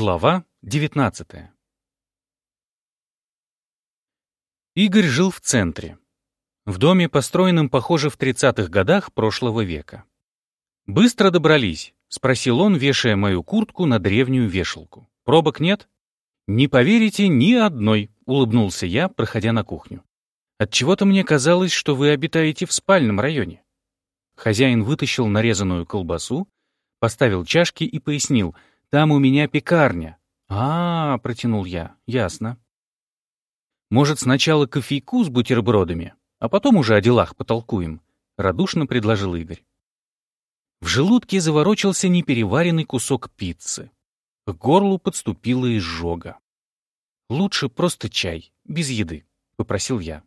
Глава 19 Игорь жил в центре. В доме, построенном, похоже, в 30-х годах прошлого века. «Быстро добрались?» — спросил он, вешая мою куртку на древнюю вешалку. «Пробок нет?» «Не поверите, ни одной», — улыбнулся я, проходя на кухню. «Отчего-то мне казалось, что вы обитаете в спальном районе». Хозяин вытащил нарезанную колбасу, поставил чашки и пояснил, «Там у меня пекарня». «А, -а — протянул я, — ясно». «Может, сначала кофейку с бутербродами, а потом уже о делах потолкуем», — радушно предложил Игорь. В желудке заворочился непереваренный кусок пиццы. К горлу подступила изжога. «Лучше просто чай, без еды», — попросил я.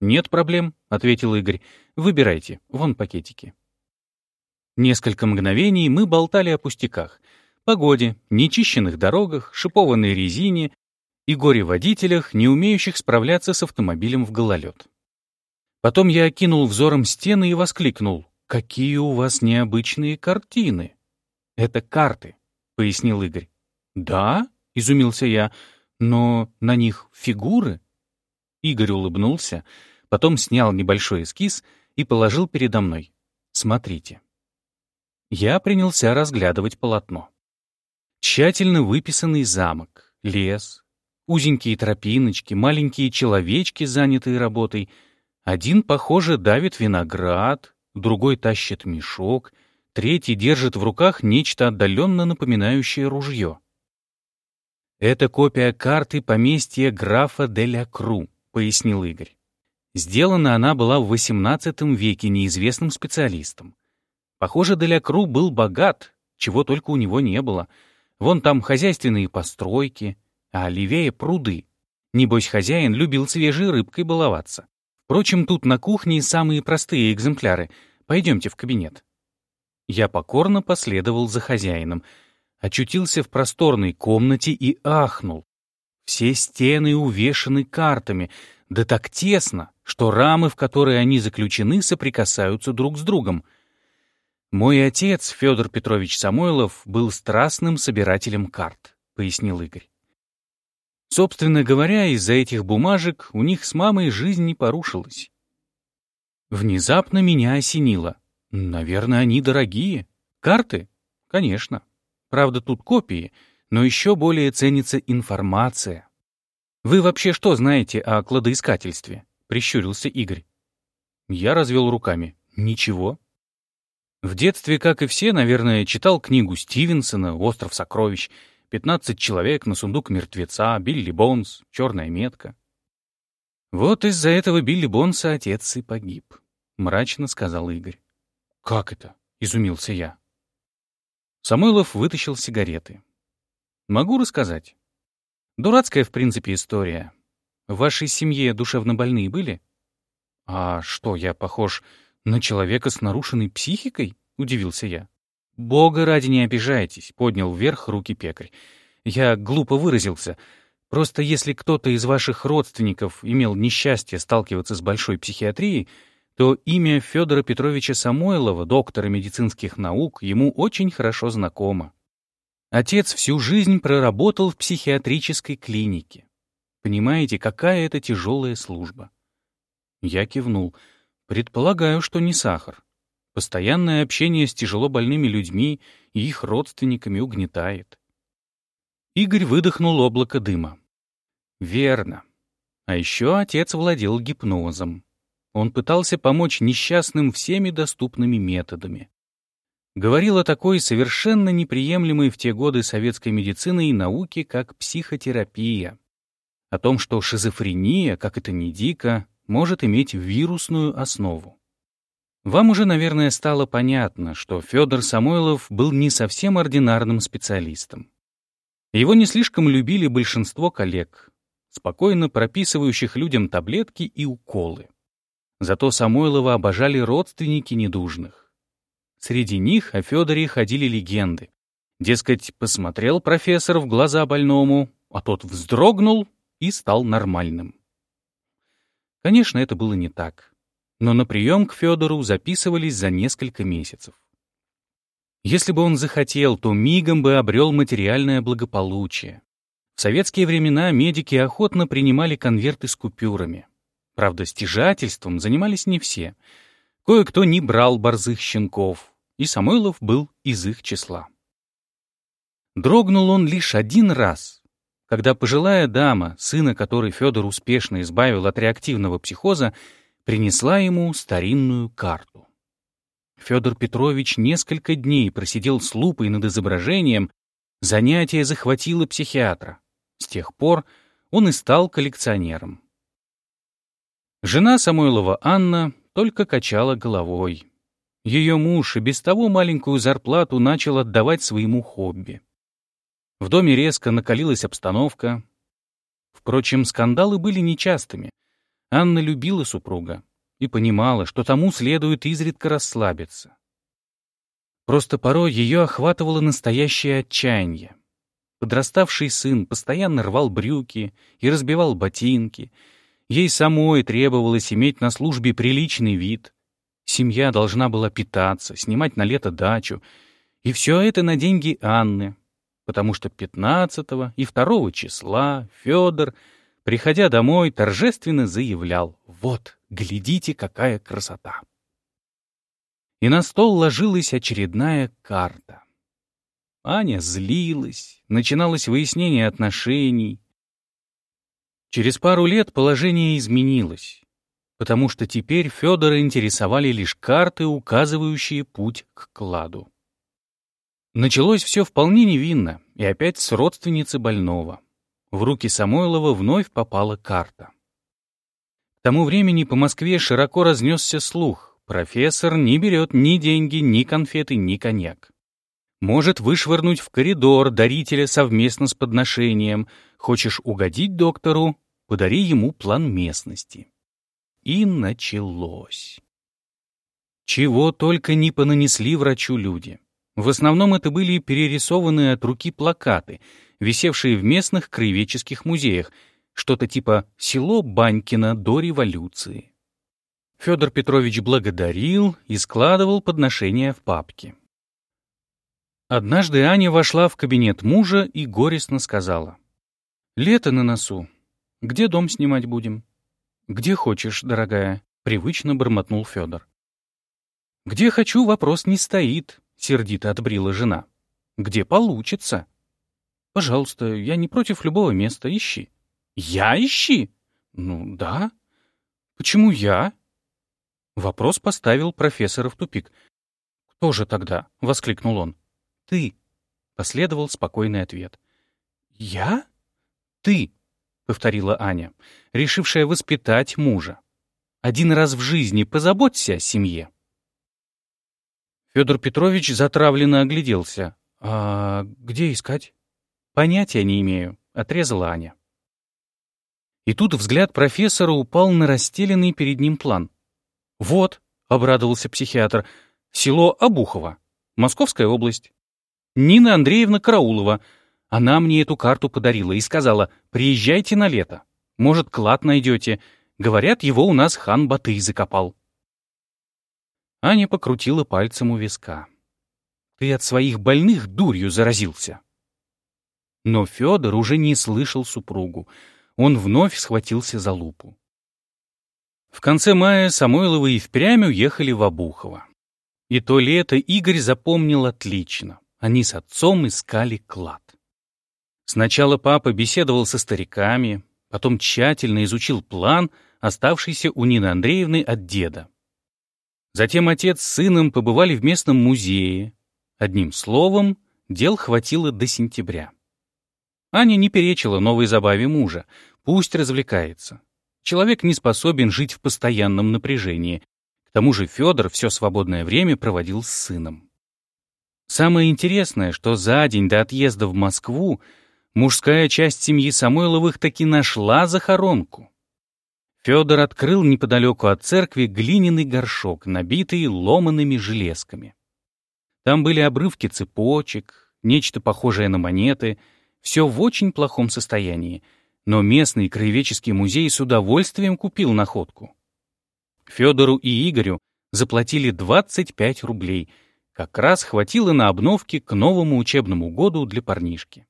«Нет проблем», — ответил Игорь. «Выбирайте, вон пакетики». Несколько мгновений мы болтали о пустяках. Погоде, нечищенных дорогах, шипованной резине и горе-водителях, не умеющих справляться с автомобилем в гололед. Потом я окинул взором стены и воскликнул. «Какие у вас необычные картины!» «Это карты», — пояснил Игорь. «Да?» — изумился я. «Но на них фигуры?» Игорь улыбнулся, потом снял небольшой эскиз и положил передо мной. «Смотрите». Я принялся разглядывать полотно. Тщательно выписанный замок, лес, Узенькие тропиночки, маленькие человечки, занятые работой. Один, похоже, давит виноград, другой тащит мешок, третий держит в руках нечто отдаленно напоминающее ружье. «Это копия карты поместья графа Деля Кру», — пояснил Игорь. Сделана она была в XVIII веке неизвестным специалистом. Похоже, Деля Кру был богат, чего только у него не было. Вон там хозяйственные постройки, а левее пруды. Небось, хозяин любил свежей рыбкой баловаться. Впрочем, тут на кухне самые простые экземпляры. Пойдемте в кабинет. Я покорно последовал за хозяином, очутился в просторной комнате и ахнул. Все стены увешаны картами, да так тесно, что рамы, в которые они заключены, соприкасаются друг с другом. Мой отец, Федор Петрович Самойлов, был страстным собирателем карт, пояснил Игорь. Собственно говоря, из-за этих бумажек у них с мамой жизнь не порушилась. Внезапно меня осенило. Наверное, они дорогие. Карты? Конечно. Правда, тут копии, но еще более ценится информация. «Вы вообще что знаете о кладоискательстве?» — прищурился Игорь. Я развел руками. «Ничего». В детстве, как и все, наверное, читал книгу Стивенсона «Остров сокровищ», Пятнадцать человек на сундук мертвеца, Билли Бонс, черная метка. Вот из-за этого Билли Бонса отец и погиб, — мрачно сказал Игорь. «Как это?» — изумился я. Самойлов вытащил сигареты. «Могу рассказать. Дурацкая, в принципе, история. В вашей семье душевно больные были?» «А что, я похож на человека с нарушенной психикой?» — удивился я. «Бога ради не обижайтесь», — поднял вверх руки пекарь. «Я глупо выразился. Просто если кто-то из ваших родственников имел несчастье сталкиваться с большой психиатрией, то имя Федора Петровича Самойлова, доктора медицинских наук, ему очень хорошо знакомо. Отец всю жизнь проработал в психиатрической клинике. Понимаете, какая это тяжелая служба?» Я кивнул. «Предполагаю, что не сахар. Постоянное общение с тяжело больными людьми и их родственниками угнетает. Игорь выдохнул облако дыма. Верно. А еще отец владел гипнозом. Он пытался помочь несчастным всеми доступными методами. Говорил о такой совершенно неприемлемой в те годы советской медицины и науки, как психотерапия. О том, что шизофрения, как это ни дико, может иметь вирусную основу. Вам уже, наверное, стало понятно, что Федор Самойлов был не совсем ординарным специалистом. Его не слишком любили большинство коллег, спокойно прописывающих людям таблетки и уколы. Зато Самойлова обожали родственники недужных. Среди них о Федоре ходили легенды. Дескать, посмотрел профессор в глаза больному, а тот вздрогнул и стал нормальным. Конечно, это было не так но на прием к Федору записывались за несколько месяцев. Если бы он захотел, то мигом бы обрел материальное благополучие. В советские времена медики охотно принимали конверты с купюрами. Правда, стяжательством занимались не все. Кое-кто не брал борзых щенков, и Самойлов был из их числа. Дрогнул он лишь один раз, когда пожилая дама, сына которой Федор успешно избавил от реактивного психоза, принесла ему старинную карту. Федор Петрович несколько дней просидел с лупой над изображением, занятие захватило психиатра. С тех пор он и стал коллекционером. Жена Самойлова Анна только качала головой. Ее муж и без того маленькую зарплату начал отдавать своему хобби. В доме резко накалилась обстановка. Впрочем, скандалы были нечастыми. Анна любила супруга и понимала, что тому следует изредка расслабиться. Просто порой ее охватывало настоящее отчаяние. Подраставший сын постоянно рвал брюки и разбивал ботинки. Ей самой требовалось иметь на службе приличный вид. Семья должна была питаться, снимать на лето дачу. И все это на деньги Анны, потому что 15 и 2 числа Федор, приходя домой, торжественно заявлял «Вот, глядите, какая красота!» И на стол ложилась очередная карта. Аня злилась, начиналось выяснение отношений. Через пару лет положение изменилось, потому что теперь Федора интересовали лишь карты, указывающие путь к кладу. Началось все вполне невинно, и опять с родственницы больного. В руки Самойлова вновь попала карта. К тому времени по Москве широко разнесся слух. Профессор не берет ни деньги, ни конфеты, ни коньяк может вышвырнуть в коридор дарителя совместно с подношением. Хочешь угодить доктору — подари ему план местности. И началось. Чего только не понанесли врачу люди. В основном это были перерисованные от руки плакаты, висевшие в местных краеведческих музеях, что-то типа «Село Банькино до революции». Федор Петрович благодарил и складывал подношения в папки. Однажды Аня вошла в кабинет мужа и горестно сказала. «Лето на носу. Где дом снимать будем?» «Где хочешь, дорогая», — привычно бормотнул Федор. «Где хочу, вопрос не стоит», — сердито отбрила жена. «Где получится?» «Пожалуйста, я не против любого места, ищи». «Я ищи?» «Ну, да». «Почему я?» Вопрос поставил профессора в тупик. «Кто же тогда?» — воскликнул он. «Ты», — последовал спокойный ответ. «Я? Ты», — повторила Аня, решившая воспитать мужа. «Один раз в жизни позаботься о семье». Федор Петрович затравленно огляделся. «А где искать?» «Понятия не имею», — отрезала Аня. И тут взгляд профессора упал на расстеленный перед ним план. «Вот», — обрадовался психиатр, — «село Обухово, Московская область. Нина Андреевна Караулова. Она мне эту карту подарила и сказала, приезжайте на лето. Может, клад найдете. Говорят, его у нас хан Батый закопал. Аня покрутила пальцем у виска. Ты от своих больных дурью заразился. Но Федор уже не слышал супругу. Он вновь схватился за лупу. В конце мая Самойловы и впрямь уехали в Обухово. И то лето Игорь запомнил отлично. Они с отцом искали клад. Сначала папа беседовал со стариками, потом тщательно изучил план, оставшийся у Нины Андреевны от деда. Затем отец с сыном побывали в местном музее. Одним словом, дел хватило до сентября. Аня не перечила новой забаве мужа. Пусть развлекается. Человек не способен жить в постоянном напряжении. К тому же Федор все свободное время проводил с сыном. Самое интересное, что за день до отъезда в Москву мужская часть семьи Самойловых таки нашла захоронку. Федор открыл неподалеку от церкви глиняный горшок, набитый ломаными железками. Там были обрывки цепочек, нечто похожее на монеты, все в очень плохом состоянии, но местный краеведческий музей с удовольствием купил находку. Федору и Игорю заплатили 25 рублей — Как раз хватило на обновки к новому учебному году для парнишки.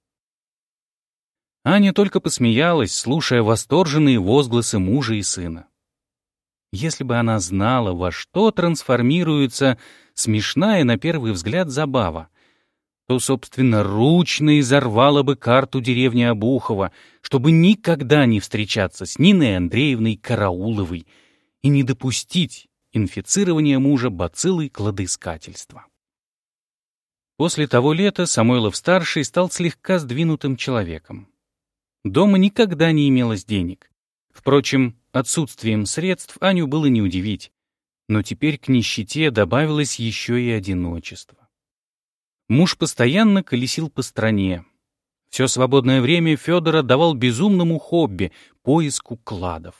Аня только посмеялась, слушая восторженные возгласы мужа и сына. Если бы она знала, во что трансформируется смешная на первый взгляд забава, то собственно ручно изорвала бы карту деревни Обухова, чтобы никогда не встречаться с Ниной Андреевной Карауловой и не допустить инфицирования мужа бациллой кладоискательства. После того лета Самойлов-старший стал слегка сдвинутым человеком. Дома никогда не имелось денег. Впрочем, отсутствием средств Аню было не удивить. Но теперь к нищете добавилось еще и одиночество. Муж постоянно колесил по стране. Все свободное время Федор отдавал безумному хобби — поиску кладов.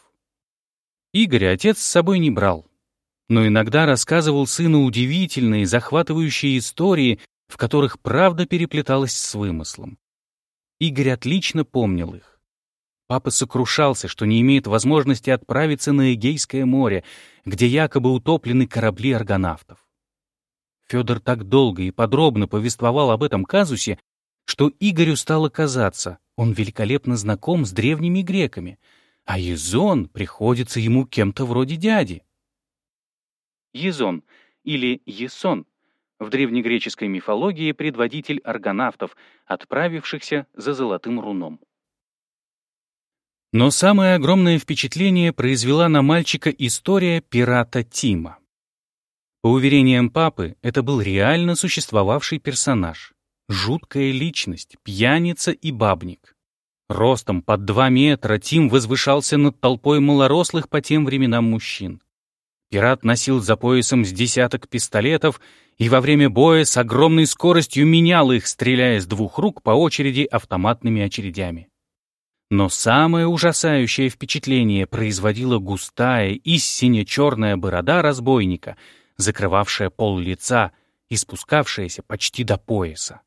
Игоря отец с собой не брал, но иногда рассказывал сыну удивительные, захватывающие истории, в которых правда переплеталась с вымыслом. Игорь отлично помнил их. Папа сокрушался, что не имеет возможности отправиться на Эгейское море, где якобы утоплены корабли аргонавтов. Федор так долго и подробно повествовал об этом казусе, что Игорю стало казаться, он великолепно знаком с древними греками, а Езон приходится ему кем-то вроде дяди. Езон или Есон в древнегреческой мифологии предводитель аргонавтов, отправившихся за золотым руном. Но самое огромное впечатление произвела на мальчика история пирата Тима. По уверениям папы, это был реально существовавший персонаж. Жуткая личность, пьяница и бабник. Ростом под два метра Тим возвышался над толпой малорослых по тем временам мужчин. Пират носил за поясом с десяток пистолетов и во время боя с огромной скоростью менял их, стреляя с двух рук по очереди автоматными очередями. Но самое ужасающее впечатление производила густая и сине-черная борода разбойника — закрывавшая пол лица и спускавшаяся почти до пояса.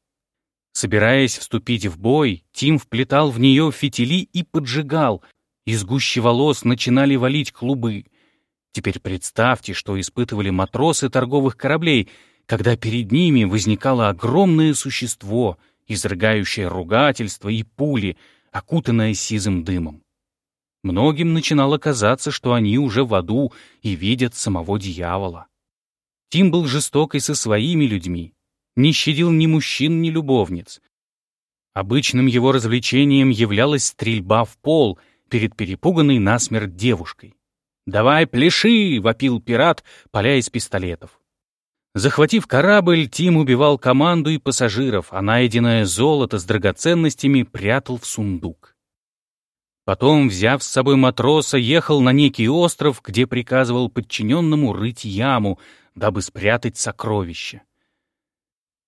Собираясь вступить в бой, Тим вплетал в нее фитили и поджигал. Из гущи волос начинали валить клубы. Теперь представьте, что испытывали матросы торговых кораблей, когда перед ними возникало огромное существо, изрыгающее ругательство и пули, окутанное сизым дымом. Многим начинало казаться, что они уже в аду и видят самого дьявола. Тим был жесток и со своими людьми, не щадил ни мужчин, ни любовниц. Обычным его развлечением являлась стрельба в пол перед перепуганной насмерть девушкой. «Давай, пляши!» — вопил пират, поля из пистолетов. Захватив корабль, Тим убивал команду и пассажиров, а найденное золото с драгоценностями прятал в сундук. Потом, взяв с собой матроса, ехал на некий остров, где приказывал подчиненному рыть яму, дабы спрятать сокровища.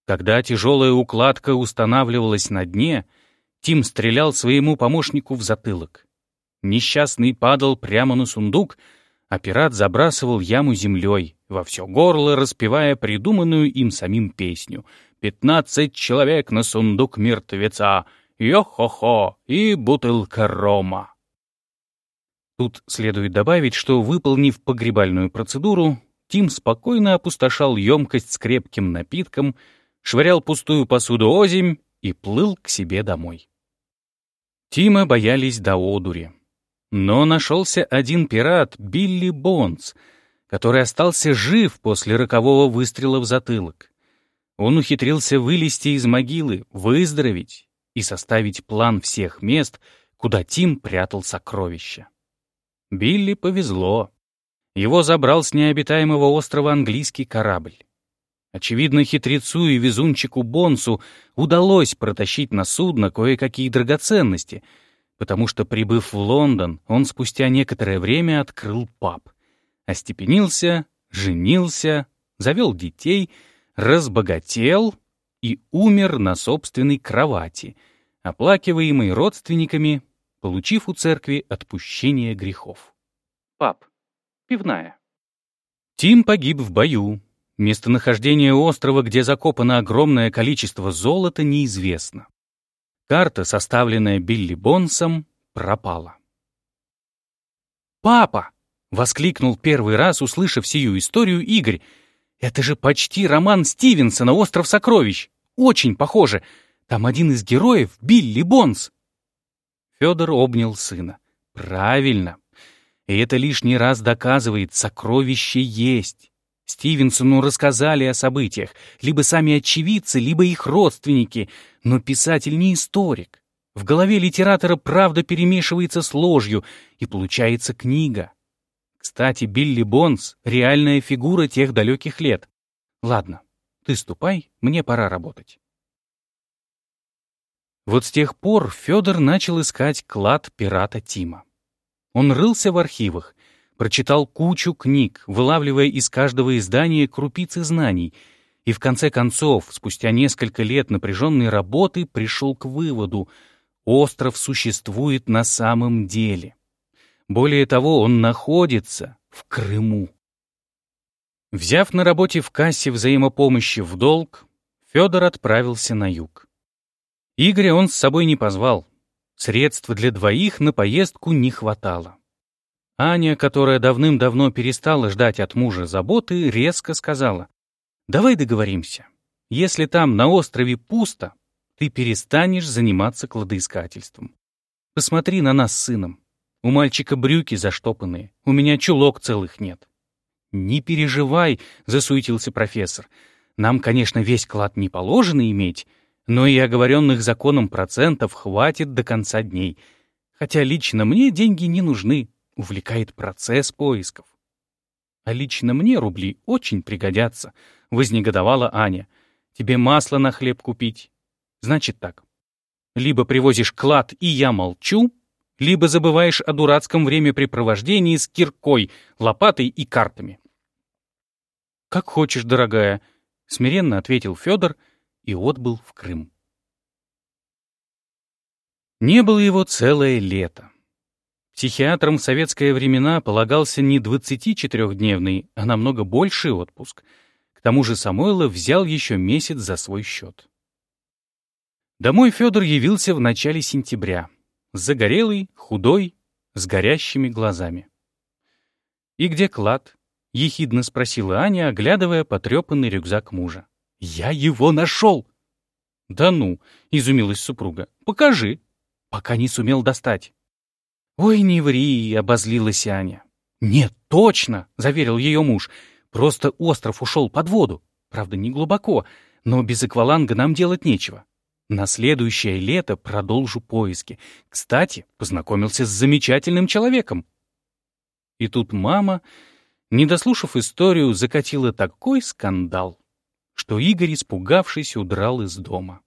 Когда тяжелая укладка устанавливалась на дне, Тим стрелял своему помощнику в затылок. Несчастный падал прямо на сундук, а пират забрасывал яму землей, во все горло распевая придуманную им самим песню «Пятнадцать человек на сундук мертвеца, йо-хо-хо и бутылка рома». Тут следует добавить, что, выполнив погребальную процедуру, Тим спокойно опустошал емкость с крепким напитком, швырял пустую посуду озимь и плыл к себе домой. Тима боялись до одури. Но нашелся один пират, Билли Бонс, который остался жив после рокового выстрела в затылок. Он ухитрился вылезти из могилы, выздороветь и составить план всех мест, куда Тим прятал сокровища. Билли повезло. Его забрал с необитаемого острова английский корабль. Очевидно, хитрецу и везунчику Бонсу удалось протащить на судно кое-какие драгоценности, потому что, прибыв в Лондон, он спустя некоторое время открыл паб. Остепенился, женился, завел детей, разбогател и умер на собственной кровати, оплакиваемый родственниками, получив у церкви отпущение грехов. Пап пивная. Тим погиб в бою. Местонахождение острова, где закопано огромное количество золота, неизвестно. Карта, составленная Билли Бонсом, пропала. «Папа!» — воскликнул первый раз, услышав сию историю Игорь, Это же почти роман Стивенсона «Остров сокровищ». Очень похоже. Там один из героев — Билли Бонс. Федор обнял сына. Правильно. И это лишний раз доказывает, сокровище есть. Стивенсону рассказали о событиях, либо сами очевидцы, либо их родственники, но писатель не историк. В голове литератора правда перемешивается с ложью, и получается книга. Кстати, Билли Бонс — реальная фигура тех далеких лет. Ладно, ты ступай, мне пора работать. Вот с тех пор Федор начал искать клад пирата Тима. Он рылся в архивах, прочитал кучу книг, вылавливая из каждого издания крупицы знаний, и в конце концов, спустя несколько лет напряженной работы, пришел к выводу — остров существует на самом деле. Более того, он находится в Крыму. Взяв на работе в кассе взаимопомощи в долг, Федор отправился на юг. Игоря он с собой не позвал. Средств для двоих на поездку не хватало. Аня, которая давным-давно перестала ждать от мужа заботы, резко сказала, «Давай договоримся. Если там на острове пусто, ты перестанешь заниматься кладоискательством. Посмотри на нас с сыном. У мальчика брюки заштопанные, у меня чулок целых нет». «Не переживай», — засуетился профессор. «Нам, конечно, весь клад не положено иметь, но и оговоренных законом процентов хватит до конца дней. Хотя лично мне деньги не нужны, увлекает процесс поисков. А лично мне рубли очень пригодятся, вознегодовала Аня. Тебе масло на хлеб купить? Значит так. Либо привозишь клад, и я молчу, либо забываешь о дурацком времяпрепровождении с киркой, лопатой и картами. «Как хочешь, дорогая», — смиренно ответил Федор и отбыл в Крым. Не было его целое лето. Психиатрам в советские времена полагался не 24-дневный, а намного больший отпуск. К тому же Самойлов взял еще месяц за свой счет. Домой Федор явился в начале сентября. Загорелый, худой, с горящими глазами. «И где клад?» — ехидно спросила Аня, оглядывая потрепанный рюкзак мужа. «Я его нашел!» «Да ну!» — изумилась супруга. «Покажи!» «Пока не сумел достать». «Ой, не ври!» — обозлилась Аня. «Нет, точно!» — заверил ее муж. «Просто остров ушел под воду. Правда, не глубоко, но без акваланга нам делать нечего. На следующее лето продолжу поиски. Кстати, познакомился с замечательным человеком». И тут мама, не дослушав историю, закатила такой скандал, что Игорь, испугавшись, удрал из дома.